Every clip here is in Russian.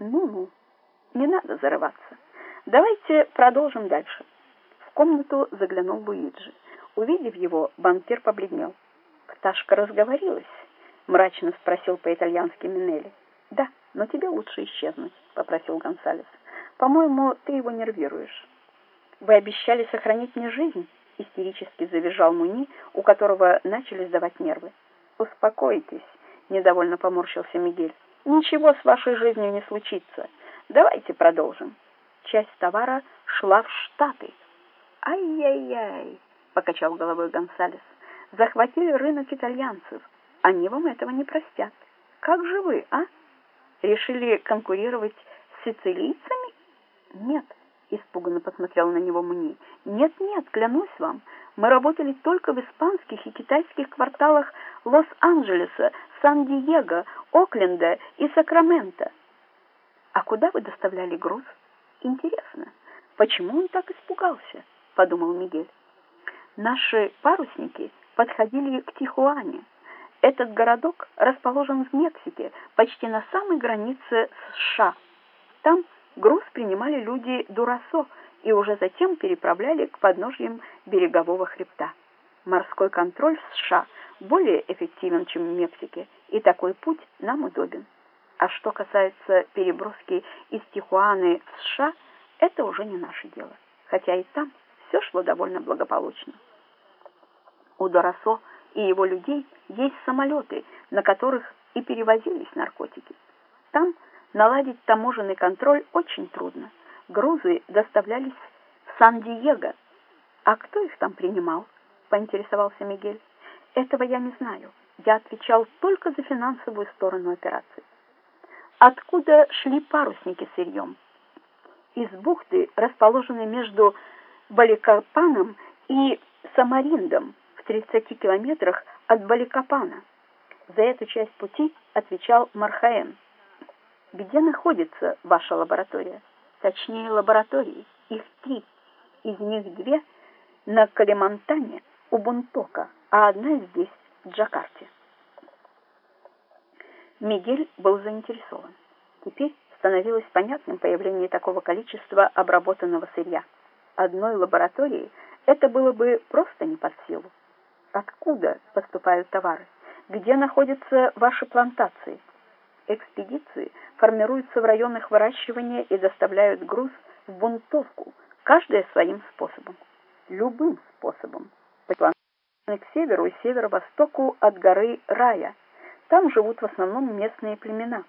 Ну-ну, не надо зарываться. Давайте продолжим дальше. В комнату заглянул Луиджи. Увидев его, банкир побледнел. «Пташка разговорилась?» — мрачно спросил по-итальянски Минелли. «Да, но тебе лучше исчезнуть», — попросил Гонсалес. «По-моему, ты его нервируешь». «Вы обещали сохранить мне жизнь?» — истерически завизжал Муни, у которого начали сдавать нервы. «Успокойтесь», — недовольно поморщился Мигель. «Ничего с вашей жизнью не случится. Давайте продолжим». Часть товара шла в Штаты. «Ай-яй-яй», — покачал головой Гонсалес. «Захватили рынок итальянцев. Они вам этого не простят. Как же вы, а? Решили конкурировать с сицилийцами? Нет, испуганно посмотрел на него Муни. Нет, нет, клянусь вам, мы работали только в испанских и китайских кварталах Лос-Анджелеса, Сан-Диего, Окленда и Сакрамента. А куда вы доставляли груз? Интересно, почему он так испугался? подумал Мигель. Наши парусники подходили к Тихуане. Этот городок расположен в Мексике, почти на самой границе с США. Там груз принимали люди Дурасо и уже затем переправляли к подножьям берегового хребта. Морской контроль в США более эффективен, чем в Мексике, и такой путь нам удобен. А что касается переброски из Тихуаны в США, это уже не наше дело, хотя и там все шло довольно благополучно. У Доросо и его людей есть самолеты, на которых и перевозились наркотики. Там наладить таможенный контроль очень трудно. Грузы доставлялись в Сан-Диего. А кто их там принимал? поинтересовался Мигель. Этого я не знаю. Я отвечал только за финансовую сторону операции. Откуда шли парусники с сырьем? Из бухты, расположенной между Баликапаном и Самариндом, 30 километрах от Баликапана. За эту часть пути отвечал Мархаэн. Где находится ваша лаборатория? Точнее, лаборатории. Их три. Из них две на Калимантане у Бунтока, а одна здесь, в Джакарте. Мигель был заинтересован. Теперь становилось понятным появление такого количества обработанного сырья. Одной лаборатории это было бы просто не под силу откуда поступают товары, где находятся ваши плантации. Экспедиции формируются в районах выращивания и доставляют груз в бунтовку, каждая своим способом. Любым способом. К северу и северо-востоку от горы Рая. Там живут в основном местные племена.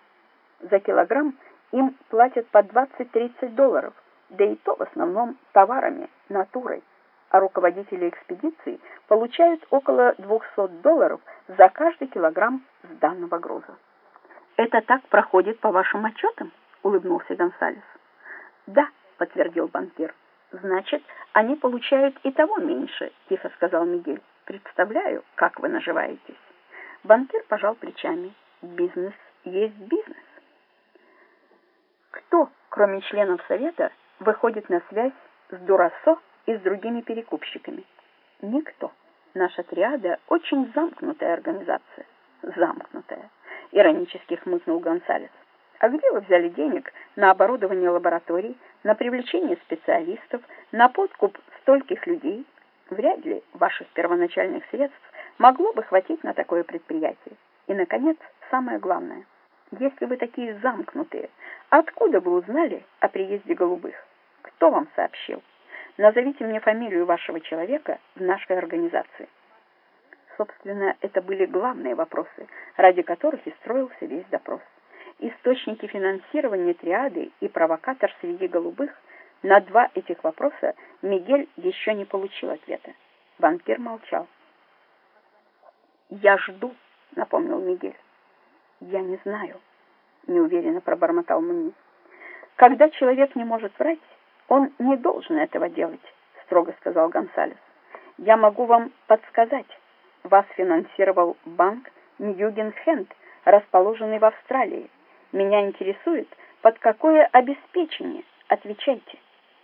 За килограмм им платят по 20-30 долларов, да и то в основном товарами, натурой а руководители экспедиции получают около 200 долларов за каждый килограмм сданного груза. «Это так проходит по вашим отчетам?» — улыбнулся Гонсалес. «Да», — подтвердил банкир. «Значит, они получают и того меньше», — тихо сказал Мигель. «Представляю, как вы наживаетесь». Банкир пожал плечами. «Бизнес есть бизнес». Кто, кроме членов Совета, выходит на связь с Дурасо и с другими перекупщиками. Никто. Наша триада очень замкнутая организация. Замкнутая, иронически хмыкнул Гонсалес. А где вы взяли денег на оборудование лабораторий, на привлечение специалистов, на подкуп стольких людей? Вряд ли ваших первоначальных средств могло бы хватить на такое предприятие. И, наконец, самое главное. Если вы такие замкнутые, откуда вы узнали о приезде голубых? Кто вам сообщил? Назовите мне фамилию вашего человека в нашей организации. Собственно, это были главные вопросы, ради которых и строился весь допрос. Источники финансирования триады и провокатор среди голубых на два этих вопроса Мигель еще не получил ответа. Банкир молчал. «Я жду», — напомнил Мигель. «Я не знаю», — неуверенно пробормотал Муни. «Когда человек не может врать, он не должен этого делать, строго сказал Гонсалес. Я могу вам подсказать. Вас финансировал банк Ньюген-Хенд, расположенный в Австралии. Меня интересует, под какое обеспечение? Отвечайте.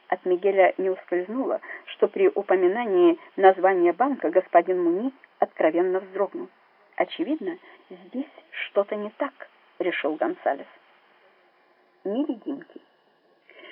От Мигеля не ускользнуло, что при упоминании названия банка господин Муни откровенно вздрогнул. Очевидно, здесь что-то не так, решил Гонсалес. невидимки.